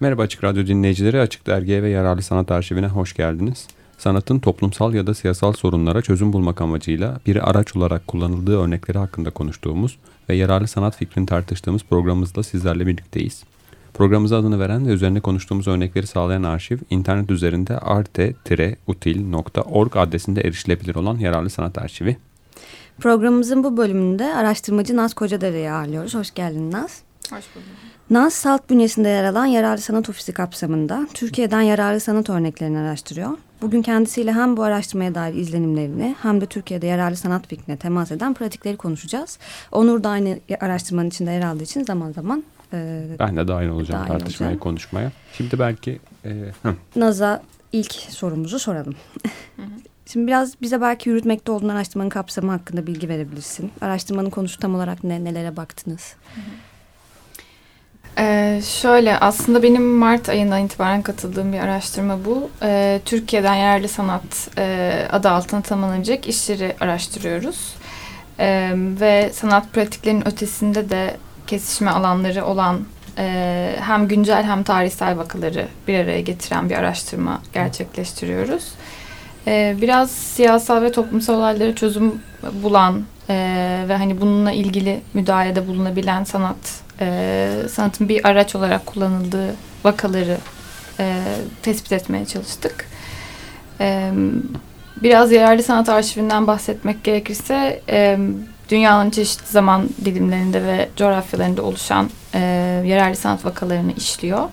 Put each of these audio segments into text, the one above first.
Merhaba Açık Radyo dinleyicileri, Açık Dergi'ye ve Yararlı Sanat Arşivine hoş geldiniz. Sanatın toplumsal ya da siyasal sorunlara çözüm bulmak amacıyla bir araç olarak kullanıldığı örnekleri hakkında konuştuğumuz ve yararlı sanat fikrini tartıştığımız programımızda sizlerle birlikteyiz. Programımıza adını veren ve üzerine konuştuğumuz örnekleri sağlayan arşiv, internet üzerinde arte-util.org adresinde erişilebilir olan yararlı sanat arşivi. Programımızın bu bölümünde araştırmacı Naz Kocadere'yi ağırlıyoruz. Hoş geldin Naz. Hoş bulduk. Naz, SALT bünyesinde yer alan Yararlı Sanat Ofisi kapsamında Türkiye'den yararlı sanat örneklerini araştırıyor. Bugün kendisiyle hem bu araştırmaya dair izlenimlerini hem de Türkiye'de yararlı sanat fikrine temas eden pratikleri konuşacağız. Onur da aynı araştırmanın içinde yer aldığı için zaman zaman... E, ben de dahil olacağım dahil tartışmaya, olacağım. konuşmaya. Şimdi belki... E, Naz'a ilk sorumuzu soralım. Şimdi biraz bize belki yürütmekte olduğun araştırmanın kapsamı hakkında bilgi verebilirsin. Araştırmanın konusu tam olarak ne, nelere baktınız? Hı hı. Ee, şöyle aslında benim Mart ayından itibaren katıldığım bir araştırma bu. Ee, Türkiye'den yerli sanat e, adı altına tanımlanacak işleri araştırıyoruz. Ee, ve sanat pratiklerinin ötesinde de kesişme alanları olan e, hem güncel hem tarihsel vakaları bir araya getiren bir araştırma gerçekleştiriyoruz. Ee, biraz siyasal ve toplumsal olayları çözüm bulan e, ve hani bununla ilgili müdahalede bulunabilen sanat e, sanatın bir araç olarak kullanıldığı vakaları e, tespit etmeye çalıştık. E, biraz yararlı sanat arşivinden bahsetmek gerekirse e, dünyanın çeşitli zaman dilimlerinde ve coğrafyalarında oluşan e, yararlı sanat vakalarını işliyor.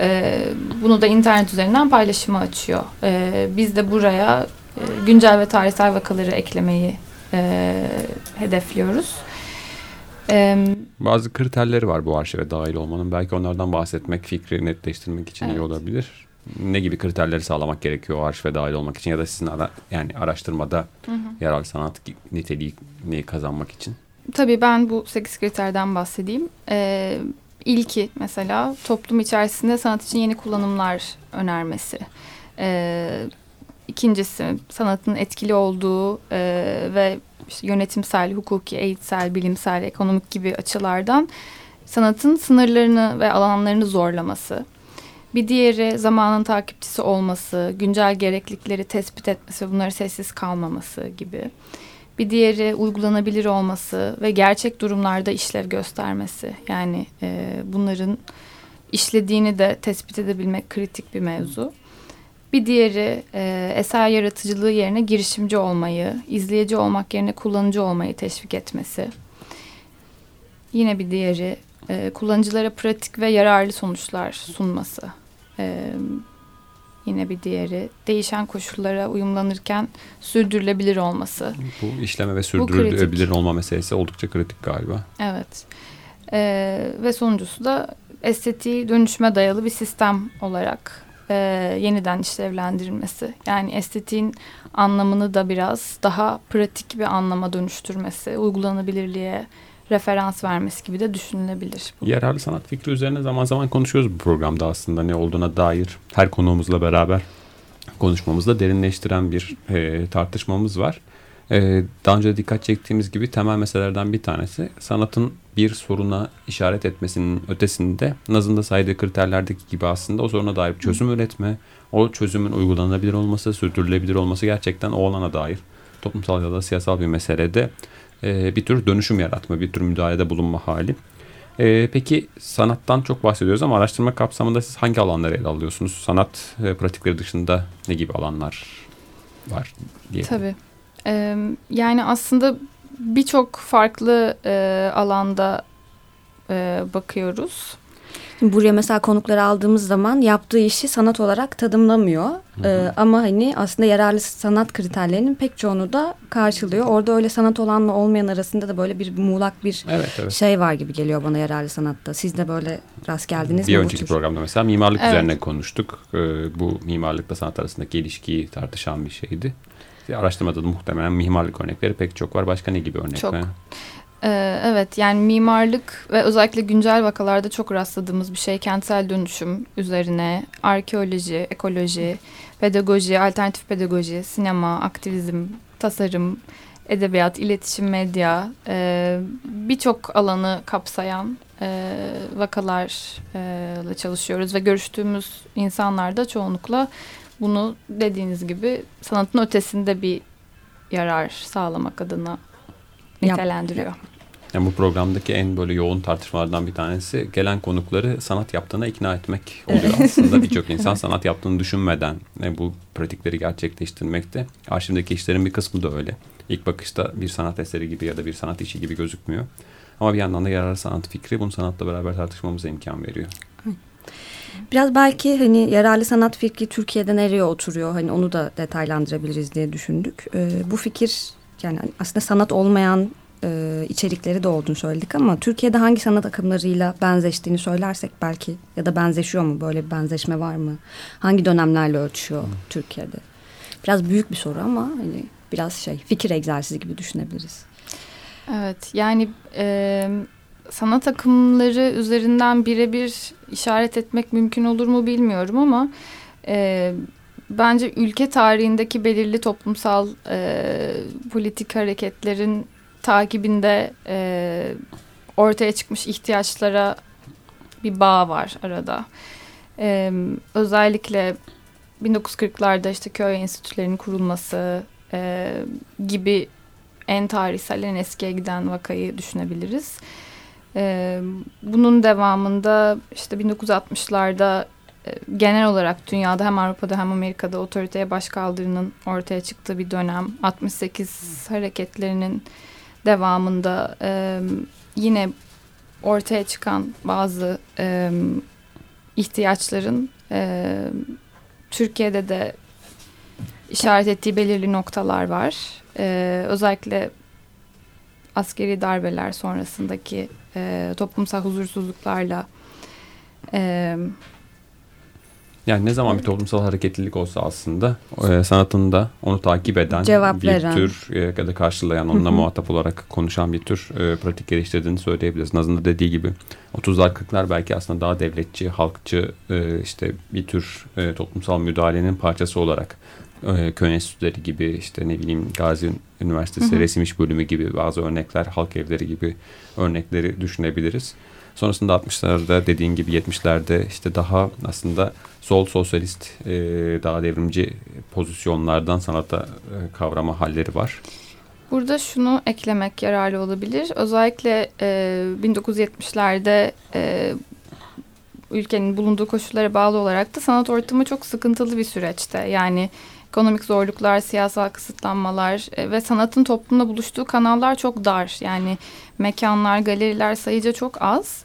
E, bunu da internet üzerinden paylaşıma açıyor. E, biz de buraya e, güncel ve tarihsel vakaları eklemeyi e, hedefliyoruz. Bazı kriterleri var bu arşive dahil olmanın. Belki onlardan bahsetmek, fikri netleştirmek için evet. iyi olabilir. Ne gibi kriterleri sağlamak gerekiyor o arşive dahil olmak için ya da sizin ara, yani araştırmada hı hı. yerel sanat niteliğini kazanmak için? Tabii ben bu sekiz kriterden bahsedeyim. Ee, ilki mesela toplum içerisinde sanat için yeni kullanımlar önermesi. Ee, ikincisi sanatın etkili olduğu e, ve işte yönetimsel, hukuki, eğitsel, bilimsel, ekonomik gibi açılardan sanatın sınırlarını ve alanlarını zorlaması. Bir diğeri zamanın takipçisi olması, güncel gereklilikleri tespit etmesi bunları sessiz kalmaması gibi. Bir diğeri uygulanabilir olması ve gerçek durumlarda işlev göstermesi. Yani e, bunların işlediğini de tespit edebilmek kritik bir mevzu. Bir diğeri e, eser yaratıcılığı yerine girişimci olmayı, izleyici olmak yerine kullanıcı olmayı teşvik etmesi. Yine bir diğeri e, kullanıcılara pratik ve yararlı sonuçlar sunması. E, yine bir diğeri değişen koşullara uyumlanırken sürdürülebilir olması. Bu işleme ve sürdürülebilir olma meselesi oldukça kritik galiba. Evet. E, ve sonuncusu da estetiği dönüşüme dayalı bir sistem olarak e, yeniden işlevlendirilmesi. Yani estetiğin anlamını da biraz daha pratik bir anlama dönüştürmesi, uygulanabilirliğe referans vermesi gibi de düşünülebilir. Bu. Yerel sanat fikri üzerine zaman zaman konuşuyoruz bu programda aslında ne olduğuna dair her konuğumuzla beraber konuşmamızda derinleştiren bir e, tartışmamız var. E, daha önce dikkat çektiğimiz gibi temel meselelerden bir tanesi sanatın bir soruna işaret etmesinin ötesinde Naz'ın da saydığı kriterlerdeki gibi aslında o soruna dair çözüm üretme, o çözümün uygulanabilir olması, sürdürülebilir olması gerçekten o alana dair toplumsal ya da siyasal bir meselede e, bir tür dönüşüm yaratma, bir tür müdahalede bulunma hali. E, peki sanattan çok bahsediyoruz ama araştırma kapsamında siz hangi alanları ele alıyorsunuz? Sanat e, pratikleri dışında ne gibi alanlar var diye. Tabii. Ee, yani aslında birçok farklı e, alanda e, bakıyoruz. Buraya mesela konukları aldığımız zaman yaptığı işi sanat olarak tadımlamıyor. Ee, ama hani aslında yararlı sanat kriterlerinin pek çoğunu da karşılıyor. Orada öyle sanat olanla olmayan arasında da böyle bir muğlak bir evet, evet. şey var gibi geliyor bana yararlı sanatta. Siz de böyle rast geldiniz bir mi? Bir önceki programda mesela mimarlık evet. üzerine konuştuk. Ee, bu mimarlıkla sanat arasındaki ilişkiyi tartışan bir şeydi. Araştırmada da muhtemelen mimarlık örnekleri pek çok var. Başka ne gibi örnekler? Çok. Ee, evet yani mimarlık ve özellikle güncel vakalarda çok rastladığımız bir şey kentsel dönüşüm üzerine arkeoloji, ekoloji, pedagoji, alternatif pedagoji, sinema, aktivizm, tasarım, edebiyat, iletişim, medya e, birçok alanı kapsayan e, vakalarla çalışıyoruz ve görüştüğümüz insanlar da çoğunlukla bunu dediğiniz gibi sanatın ötesinde bir yarar sağlamak adına nitelendiriyor. Yani bu programdaki en böyle yoğun tartışmalardan bir tanesi gelen konukları sanat yaptığına ikna etmek oluyor aslında. Birçok insan sanat yaptığını düşünmeden e, bu pratikleri gerçekleştirmekte. Arşivdeki işlerin bir kısmı da öyle. İlk bakışta bir sanat eseri gibi ya da bir sanat işi gibi gözükmüyor. Ama bir yandan da yararlı sanat fikri bunu sanatla beraber tartışmamıza imkan veriyor. Biraz belki hani yararlı sanat fikri Türkiye'de nereye oturuyor hani onu da detaylandırabiliriz diye düşündük. Ee, bu fikir yani aslında sanat olmayan e, içerikleri de olduğunu söyledik ama Türkiye'de hangi sanat akımlarıyla benzeştiğini söylersek belki ya da benzeşiyor mu böyle bir benzeşme var mı? Hangi dönemlerle ölçüyor hmm. Türkiye'de? Biraz büyük bir soru ama hani biraz şey fikir egzersizi gibi düşünebiliriz. Evet yani e, sanat akımları üzerinden birebir işaret etmek mümkün olur mu bilmiyorum ama e, bence ülke tarihindeki belirli toplumsal e, politik hareketlerin takibinde e, ortaya çıkmış ihtiyaçlara bir bağ var arada. E, özellikle 1940'larda işte köy enstitülerinin kurulması e, gibi en tarihsel, en eskiye giden vakayı düşünebiliriz. Bunun devamında işte 1960'larda e, genel olarak dünyada hem Avrupa'da hem Amerika'da otoriteye başkaldırının ortaya çıktığı bir dönem. 68 hareketlerinin devamında yine ortaya çıkan bazı ihtiyaçların Türkiye'de de işaret ettiği belirli noktalar var. Özellikle askeri darbeler sonrasındaki e, toplumsal huzursuzluklarla e, yani ne zaman bir toplumsal hareketlilik olsa aslında e, sanatında onu takip eden Cevap bir veren. tür e, ya da karşılayan onunla muhatap olarak konuşan bir tür e, pratik geliştirdiğini söyleyebiliriz. Naz'ın dediği gibi 30'lar 40'lar belki aslında daha devletçi, halkçı e, işte bir tür e, toplumsal müdahalenin parçası olarak köy enstitüleri gibi işte ne bileyim Gazi Üniversitesi hı hı. resim iş bölümü gibi bazı örnekler, halk evleri gibi örnekleri düşünebiliriz. Sonrasında 60'larda dediğin gibi 70'lerde işte daha aslında sol sosyalist e, daha devrimci pozisyonlardan sanata e, kavrama halleri var. Burada şunu eklemek yararlı olabilir. Özellikle e, 1970'lerde e, ülkenin bulunduğu koşullara bağlı olarak da sanat ortamı çok sıkıntılı bir süreçte. Yani ekonomik zorluklar, siyasal kısıtlanmalar e, ve sanatın toplumda buluştuğu kanallar çok dar. Yani mekanlar, galeriler sayıca çok az.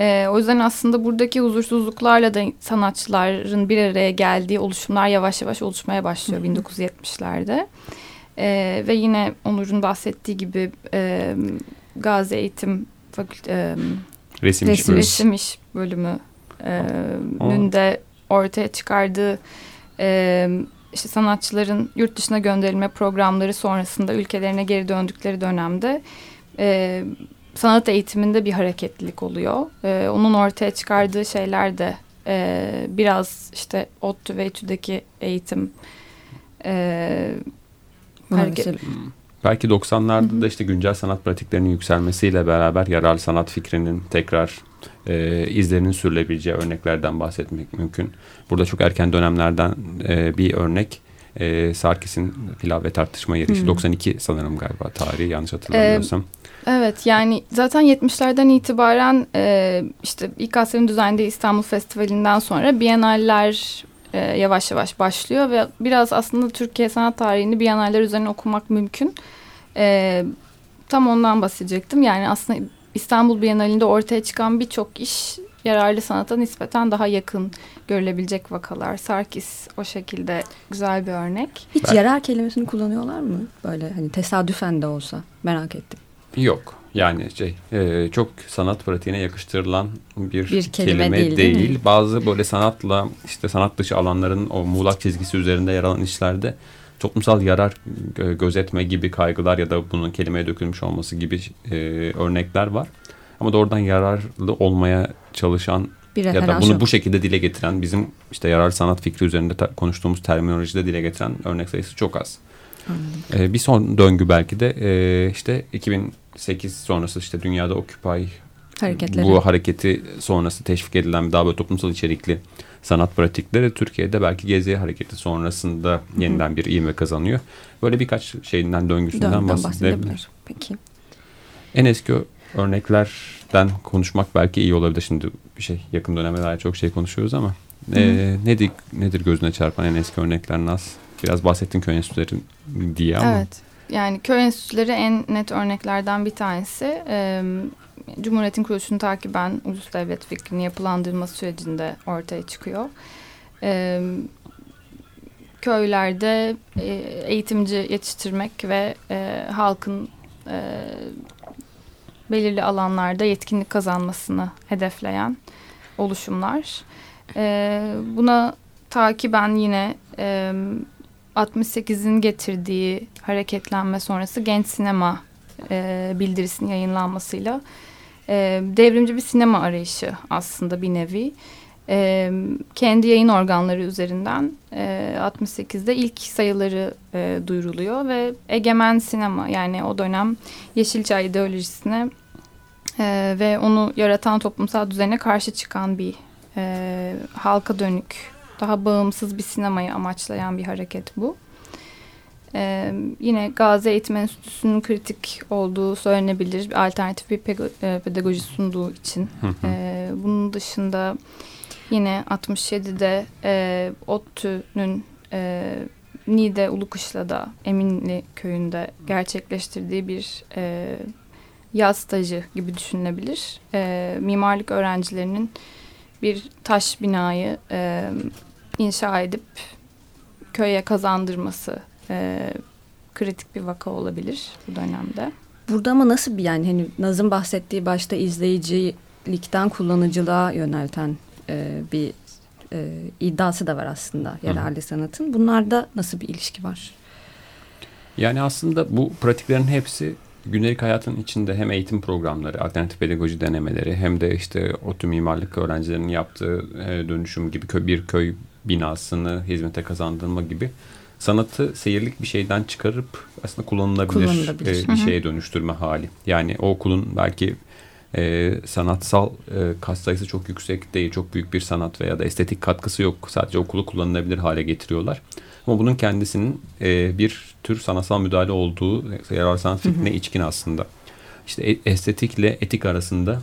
E, o yüzden aslında buradaki huzursuzluklarla da sanatçıların bir araya geldiği oluşumlar yavaş yavaş oluşmaya başlıyor 1970'lerde. E, ve yine Onur'un bahsettiği gibi e, Gazi Eğitim Fakülte, e, Resim, resim, iş, resim iş bölümünün de ortaya çıkardığı e, işte sanatçıların yurt dışına gönderilme programları sonrasında ülkelerine geri döndükleri dönemde e, sanat eğitiminde bir hareketlilik oluyor. E, onun ortaya çıkardığı şeyler de e, biraz işte ODTÜ ve ETÜ'deki eğitim e, hareket... Hmm. Belki 90'larda da işte güncel sanat pratiklerinin yükselmesiyle beraber yararlı sanat fikrinin tekrar e, izlerinin sürülebileceği örneklerden bahsetmek mümkün. Burada çok erken dönemlerden e, bir örnek e, Sarkis'in pilav ve tartışma yarışı. Hmm. 92 sanırım galiba tarihi yanlış hatırlamıyorsam. Ee, evet yani zaten 70'lerden itibaren e, işte İKSV'nin düzenlediği İstanbul Festivali'nden sonra Biennaller e, yavaş yavaş başlıyor ve biraz aslında Türkiye sanat tarihini Biennaller üzerine okumak mümkün. E, tam ondan bahsedecektim. Yani aslında İstanbul Bienalinde ortaya çıkan birçok iş yararlı sanata nispeten daha yakın görülebilecek vakalar. Sarkis o şekilde güzel bir örnek. Hiç ben... yarar kelimesini kullanıyorlar mı? Böyle hani tesadüfen de olsa merak ettim. Yok. Yani şey e, çok sanat pratiğine yakıştırılan bir, bir kelime, kelime değil. değil. değil. Bazı böyle sanatla işte sanat dışı alanların o muğlak çizgisi üzerinde yer alan işlerde toplumsal yarar gözetme gibi kaygılar ya da bunun kelimeye dökülmüş olması gibi e, örnekler var. Ama doğrudan yararlı olmaya çalışan bir ya da bunu bu şekilde dile getiren bizim işte yarar sanat fikri üzerinde ta, konuştuğumuz terminolojide dile getiren örnek sayısı çok az. Ee, bir son döngü belki de e, işte 2008 sonrası işte dünyada Occupy Hareketleri. bu hareketi sonrası teşvik edilen daha böyle toplumsal içerikli sanat pratikleri Türkiye'de belki Gezi hareketi sonrasında yeniden bir ivme kazanıyor. Böyle birkaç şeyinden döngüsünden Döngüden bahsedebilir. bahsedebilir. Peki. En eski örneklerden konuşmak belki iyi olabilir. Şimdi bir şey yakın döneme dair çok şey konuşuyoruz ama e, nedir, nedir gözüne çarpan en eski örnekler Naz? Biraz bahsettin köy enstitüleri diye ama. Evet. Yani köy enstitüleri en net örneklerden bir tanesi. Ee, Cumhuriyet'in kuruluşunu takiben ulus devlet fikrinin yapılandırılması sürecinde ortaya çıkıyor. Ee, köylerde e, eğitimci yetiştirmek ve e, halkın e, belirli alanlarda yetkinlik kazanmasını hedefleyen oluşumlar. E, buna takiben yine e, 68'in getirdiği hareketlenme sonrası genç sinema e, bildirisinin yayınlanmasıyla e, devrimci bir sinema arayışı aslında bir nevi. E, kendi yayın organları üzerinden e, 68'de ilk sayıları e, duyuruluyor ve egemen sinema yani o dönem Yeşilçay ideolojisine e, ve onu yaratan toplumsal düzene karşı çıkan bir e, halka dönük daha bağımsız bir sinemayı amaçlayan bir hareket bu. Ee, yine Gazi Eğitim Enstitüsü'nün kritik olduğu söylenebilir. Bir alternatif bir pedagoji sunduğu için. Ee, bunun dışında yine 67'de e, ODTÜ'nün e, Niğde Ulukışla'da Eminli köyünde gerçekleştirdiği bir e, yaz stajı gibi düşünülebilir. E, mimarlık öğrencilerinin bir taş binayı e, inşa edip köye kazandırması e, kritik bir vaka olabilir bu dönemde. Burada ama nasıl bir yani hani Nazım bahsettiği başta izleyicilikten kullanıcılığa yönelten e, bir e, iddiası da var aslında yerel sanatın. Bunlarda nasıl bir ilişki var? Yani aslında bu pratiklerin hepsi günlük hayatın içinde hem eğitim programları, alternatif pedagoji denemeleri hem de işte ODTÜ mimarlık öğrencilerinin yaptığı e, dönüşüm gibi köy, bir köy binasını hizmete kazandırma gibi sanatı seyirlik bir şeyden çıkarıp aslında kullanılabilir, kullanılabilir. E, bir şeye dönüştürme hali. Yani o okulun belki e, sanatsal e, kas sayısı çok yüksek değil, çok büyük bir sanat veya da estetik katkısı yok. Sadece okulu kullanılabilir hale getiriyorlar. Ama bunun kendisinin e, bir tür sanatsal müdahale olduğu yarar sanat fikrine içkin aslında. İşte e, estetikle etik arasında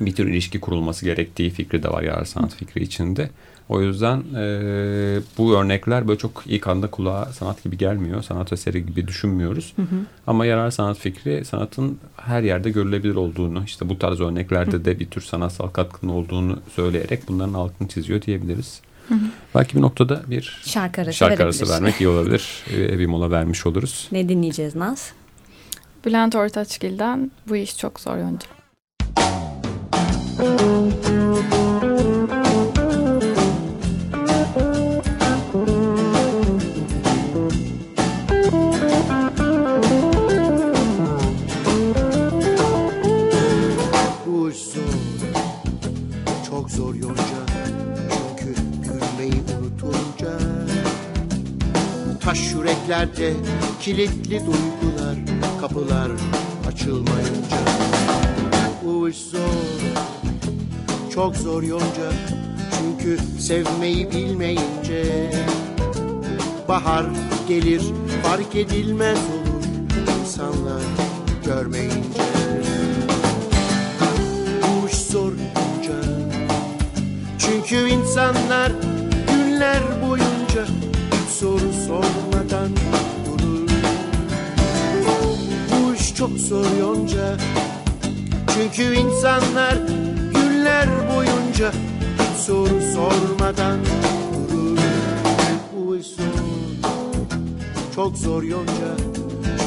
bir tür ilişki kurulması gerektiği fikri de var yarar sanat fikri içinde. O yüzden e, bu örnekler böyle çok ilk anda kulağa sanat gibi gelmiyor. Sanat eseri gibi düşünmüyoruz. Hı hı. Ama yarar sanat fikri sanatın her yerde görülebilir olduğunu, işte bu tarz örneklerde de bir tür sanatsal katkının olduğunu söyleyerek bunların altını çiziyor diyebiliriz. Hı hı. Belki bir noktada bir şarkı arası, şarkı arası vermek iyi olabilir. bir mola vermiş oluruz. Ne dinleyeceğiz Naz? Bülent Ortaçgil'den Bu iş çok zor önce. Kilitli duygular kapılar açılmayınca. Bu zor çok zor yonca çünkü sevmeyi bilmeyince. Bahar gelir fark edilmez olur insanlar görmeyince. Bu iş zor yonca çünkü insanlar günler boyunca soru sormadan çok zor yonca. Çünkü insanlar günler boyunca Hiç soru sormadan durur. Bu zor Çok zor yonca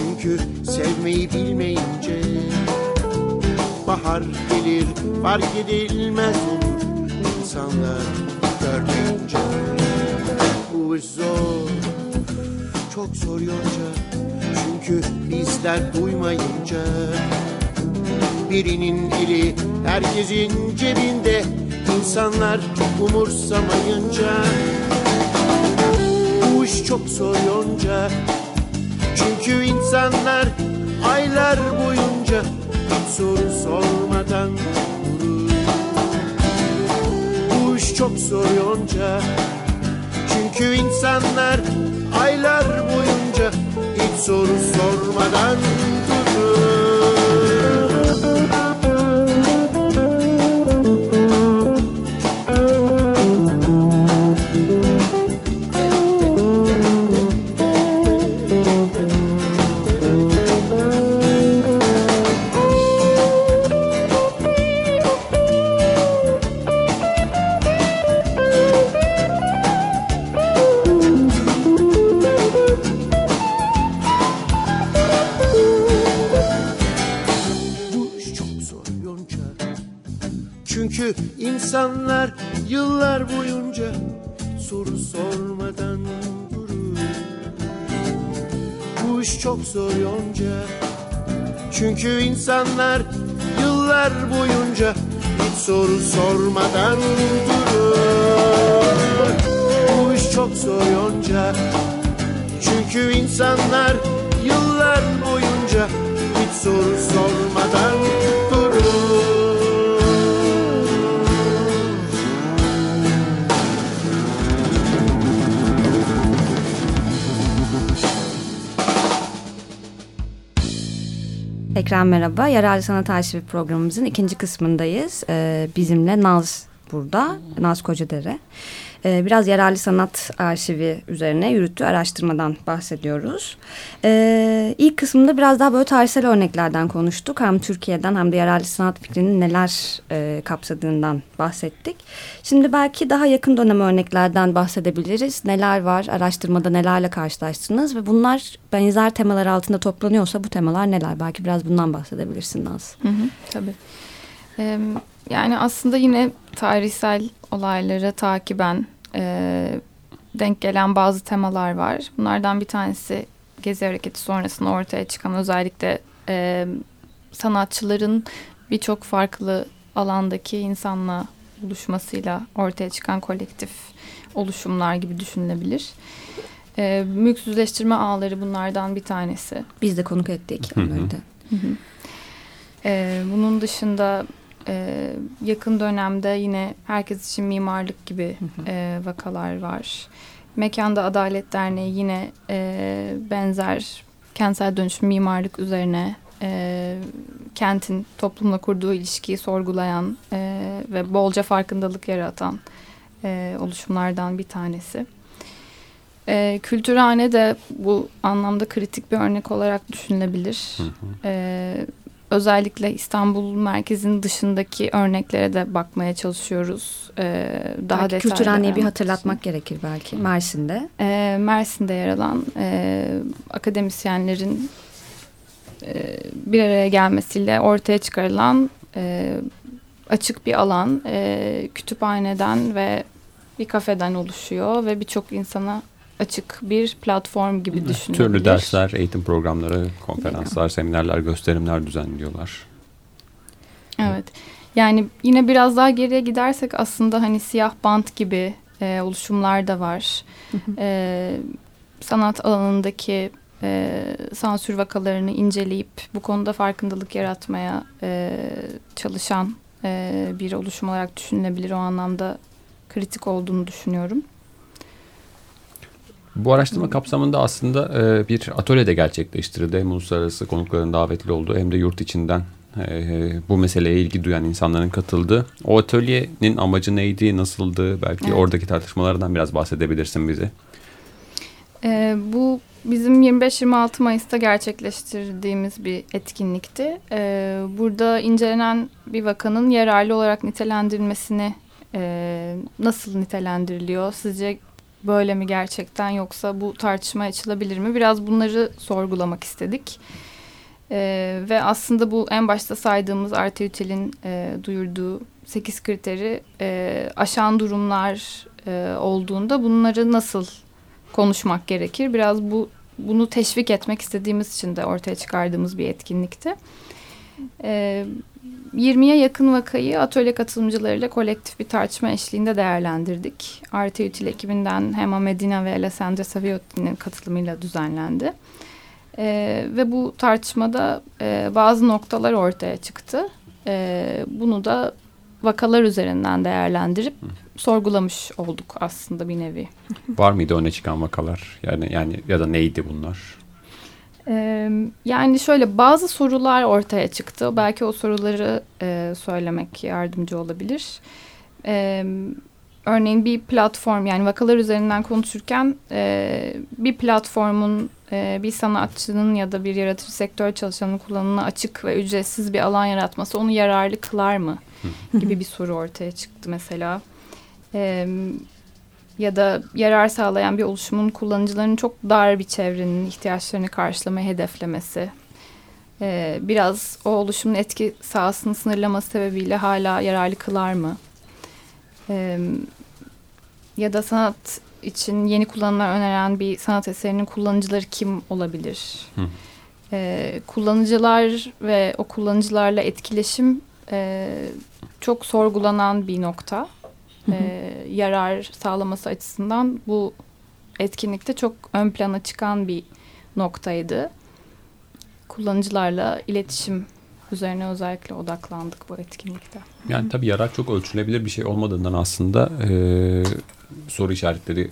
Çünkü sevmeyi bilmeyince Bahar gelir fark edilmez olur insanlar görmeyince Bu zor Çok zor yonca çünkü bizler duymayınca Birinin eli herkesin cebinde. İnsanlar umursamayınca Bu iş çok zor yonca. Çünkü insanlar aylar boyunca hiç soru sormadan durur. Bu iş çok zor yonca. Çünkü insanlar aylar boyunca soru sormadan Çünkü insanlar yıllar boyunca Soru sormadan durur. Bu iş çok zor yonca. Çünkü insanlar yıllar boyunca Hiç soru sormadan durur. Bu iş çok zor yonca. Çünkü insanlar yıllar boyunca hiç soru sormadan durur. Tekrar merhaba. Yararlı Sanat Arşivi programımızın ikinci kısmındayız. Ee, bizimle Naz burada. Naz Kocadere. Ee, biraz yararlı sanat arşivi üzerine yürüttüğü araştırmadan bahsediyoruz. Ee, ilk kısımda biraz daha böyle tarihsel örneklerden konuştuk. Hem Türkiye'den hem de yararlı sanat fikrinin neler e, kapsadığından bahsettik. Şimdi belki daha yakın dönem örneklerden bahsedebiliriz. Neler var, araştırmada nelerle karşılaştınız ve bunlar benzer temalar altında toplanıyorsa bu temalar neler? Belki biraz bundan bahsedebilirsin Naz. Hı hı, tabii. Ee, yani aslında yine tarihsel olayları takiben e, denk gelen bazı temalar var. Bunlardan bir tanesi Gezi Hareketi sonrasında ortaya çıkan özellikle e, sanatçıların birçok farklı alandaki insanla buluşmasıyla ortaya çıkan kolektif oluşumlar gibi düşünülebilir. E, mülksüzleştirme ağları bunlardan bir tanesi. Biz de konuk ettik Hı hı. onları da. Hı hı. Ee, bunun dışında e, yakın dönemde yine herkes için mimarlık gibi e, vakalar var. Mekanda Adalet Derneği yine e, benzer kentsel dönüşüm mimarlık üzerine e, kentin toplumla kurduğu ilişkiyi sorgulayan e, ve bolca farkındalık yaratan e, oluşumlardan bir tanesi. E, Kültürhane de bu anlamda kritik bir örnek olarak düşünülebilir. Hı hı. Ee, özellikle İstanbul merkezin dışındaki örneklere de bakmaya çalışıyoruz. Ee, daha Belki detaylı kültürhaneyi bir hatırlatmak gerekir belki Mersin'de. için. Ee, Mersin'de yer alan e, akademisyenlerin e, bir araya gelmesiyle ortaya çıkarılan e, açık bir alan e, kütüphaneden ve bir kafeden oluşuyor ve birçok insana açık bir platform gibi düşünülebilir. Türlü dersler, eğitim programları, konferanslar, seminerler, gösterimler düzenliyorlar. Evet. Yani yine biraz daha geriye gidersek aslında hani siyah bant gibi e, oluşumlar da var. E, sanat alanındaki e, sansür vakalarını inceleyip bu konuda farkındalık yaratmaya e, çalışan e, bir oluşum olarak düşünülebilir. O anlamda kritik olduğunu düşünüyorum. Bu araştırma kapsamında aslında e, bir atölye de gerçekleştirildi. Hem uluslararası konukların davetli olduğu hem de yurt içinden e, bu meseleye ilgi duyan insanların katıldığı. O atölyenin amacı neydi, nasıldı? Belki Evet. oradaki tartışmalardan biraz bahsedebilirsin bize. Ee, bu bizim 25-26 Mayıs'ta gerçekleştirdiğimiz bir etkinlikti. Ee, burada incelenen bir vakanın yararlı olarak nitelendirilmesini e, nasıl nitelendiriliyor? Sizce böyle mi gerçekten yoksa bu tartışma açılabilir mi? Biraz bunları sorgulamak istedik. Ee, ve aslında bu en başta saydığımız Arteütel'in e, duyurduğu 8 kriteri e, aşan durumlar e, olduğunda bunları nasıl konuşmak gerekir. Biraz bu bunu teşvik etmek istediğimiz için de ortaya çıkardığımız bir etkinlikti. Ee, 20'ye yakın vakayı atölye katılımcılarıyla kolektif bir tartışma eşliğinde değerlendirdik. Arte Util ekibinden Hema Medina ve Alessandra Saviotti'nin katılımıyla düzenlendi. E, ve bu tartışmada e, bazı noktalar ortaya çıktı. E, bunu da vakalar üzerinden değerlendirip Hı. sorgulamış olduk aslında bir nevi. Var mıydı öne çıkan vakalar? Yani yani ya da neydi bunlar? Ee, yani şöyle bazı sorular ortaya çıktı. Belki o soruları e, söylemek yardımcı olabilir. Ee, örneğin bir platform yani vakalar üzerinden konuşurken e, bir platformun e, bir sanatçının ya da bir yaratıcı sektör çalışanının kullanımına açık ve ücretsiz bir alan yaratması onu yararlı kılar mı? gibi bir soru ortaya çıktı mesela. E, ya da yarar sağlayan bir oluşumun kullanıcıların çok dar bir çevrenin ihtiyaçlarını karşılamayı hedeflemesi. E, biraz o oluşumun etki sahasını sınırlaması sebebiyle hala yararlı kılar mı? E, ya da sanat için yeni kullanımlar öneren bir sanat eserinin kullanıcıları kim olabilir? Hı. Ee, kullanıcılar ve o kullanıcılarla etkileşim e, çok sorgulanan bir nokta. E, yarar sağlaması açısından bu etkinlikte çok ön plana çıkan bir noktaydı. Kullanıcılarla iletişim üzerine özellikle odaklandık bu etkinlikte. Yani tabii yarar çok ölçülebilir bir şey olmadığından aslında e, soru işaretleri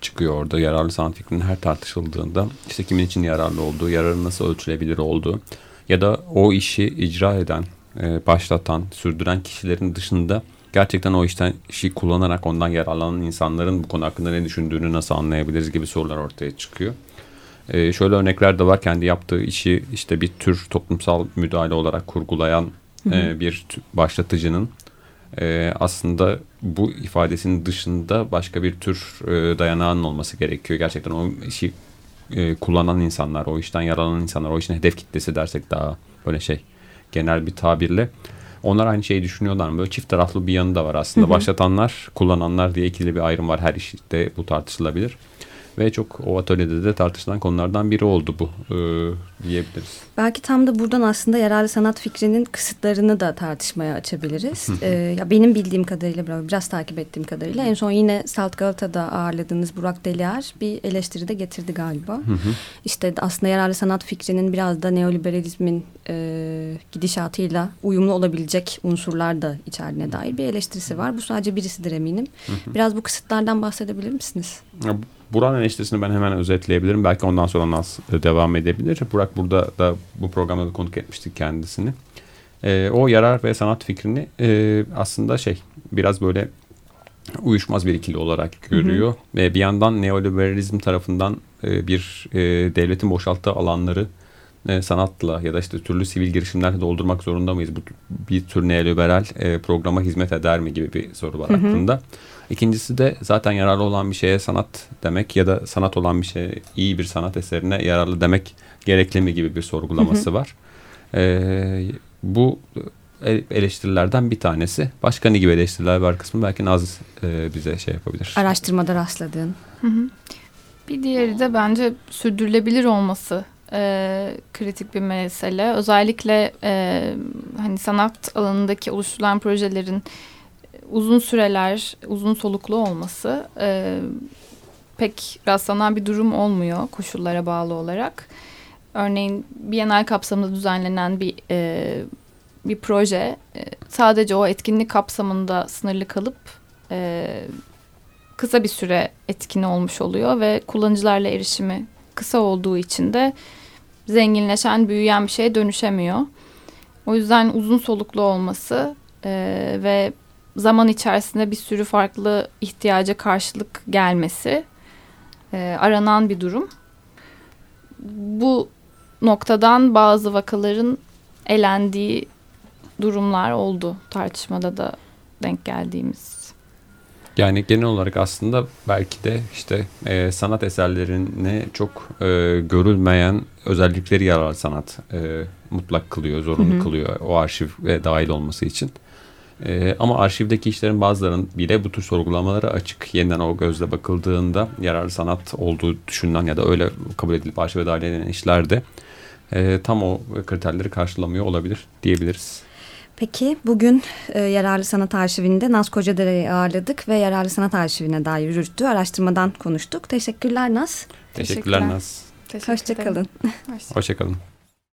çıkıyor orada. Yararlı sanat fikrinin her tartışıldığında işte kimin için yararlı olduğu, yararın nasıl ölçülebilir olduğu ya da o işi icra eden, e, başlatan, sürdüren kişilerin dışında gerçekten o işten işi kullanarak ondan yararlanan insanların bu konu hakkında ne düşündüğünü nasıl anlayabiliriz gibi sorular ortaya çıkıyor. Ee, şöyle örnekler de var. Kendi yaptığı işi işte bir tür toplumsal müdahale olarak kurgulayan E, bir başlatıcının e, aslında bu ifadesinin dışında başka bir tür e, dayanağının olması gerekiyor. Gerçekten o işi e, kullanan insanlar, o işten yararlanan insanlar, o işin hedef kitlesi dersek daha böyle şey genel bir tabirle. Onlar aynı şeyi düşünüyorlar mı? Böyle çift taraflı bir yanı da var aslında. Hı hı. Başlatanlar, kullananlar diye ikili bir ayrım var. Her işte bu tartışılabilir ve çok o atölyede de tartışılan konulardan biri oldu bu e, diyebiliriz. Belki tam da buradan aslında yararlı sanat fikrinin kısıtlarını da tartışmaya açabiliriz. e, ya benim bildiğim kadarıyla biraz takip ettiğim kadarıyla en son yine Salt Galata'da ağırladığınız Burak Deliar bir eleştiri de getirdi galiba. İşte aslında yararlı sanat fikrinin biraz da neoliberalizmin e, gidişatıyla uyumlu olabilecek unsurlar da içerdiğine dair bir eleştirisi var. Bu sadece birisidir eminim. Biraz bu kısıtlardan bahsedebilir misiniz? Ya, Burak'ın eleştirisini ben hemen özetleyebilirim. Belki ondan sonra nasıl devam edebilir. Burak burada da bu programda da konuk etmiştik kendisini. E, o yarar ve sanat fikrini e, aslında şey biraz böyle uyuşmaz bir ikili olarak görüyor. Hı hı. Ve bir yandan neoliberalizm tarafından e, bir e, devletin boşalttığı alanları e, sanatla ya da işte türlü sivil girişimlerle doldurmak zorunda mıyız? Bu bir tür neoliberal e, programa hizmet eder mi gibi bir soru var hı hı. aklında. İkincisi de zaten yararlı olan bir şeye sanat demek ya da sanat olan bir şey iyi bir sanat eserine yararlı demek gerekli mi gibi bir sorgulaması hı hı. var. E, bu eleştirilerden bir tanesi. Başka ne gibi eleştiriler var kısmı belki Naz e, bize şey yapabilir. Araştırmada rastladığın. Hı hı. Bir diğeri de bence sürdürülebilir olması e, kritik bir mesele. Özellikle e, hani sanat alanındaki oluşturulan projelerin uzun süreler, uzun soluklu olması e, pek rastlanan bir durum olmuyor koşullara bağlı olarak. Örneğin Bienal kapsamında düzenlenen bir e, bir proje e, sadece o etkinlik kapsamında sınırlı kalıp e, kısa bir süre etkin olmuş oluyor ve kullanıcılarla erişimi kısa olduğu için de zenginleşen, büyüyen bir şeye dönüşemiyor. O yüzden uzun soluklu olması e, ve zaman içerisinde bir sürü farklı ihtiyaca karşılık gelmesi e, aranan bir durum. Bu noktadan bazı vakaların elendiği durumlar oldu tartışmada da denk geldiğimiz yani genel olarak aslında belki de işte e, sanat eserlerine çok e, görülmeyen özellikleri yarar sanat e, mutlak kılıyor, zorunlu hı hı. kılıyor o arşive dahil olması için. E, ama arşivdeki işlerin bazılarının bile bu tür sorgulamalara açık. Yeniden o gözle bakıldığında yararlı sanat olduğu düşünülen ya da öyle kabul edilip arşive dahil edilen işler de e, tam o kriterleri karşılamıyor olabilir diyebiliriz. Peki bugün e, Yararlı Sanat Arşivinde Naz Kocadere'yi ağırladık ve Yararlı Sanat Arşivine dair yürüttüğü araştırmadan konuştuk. Teşekkürler Naz. Teşekkürler, Teşekkürler Naz. Teşekkür. Hoşçakalın. Hoşça Hoşçakalın.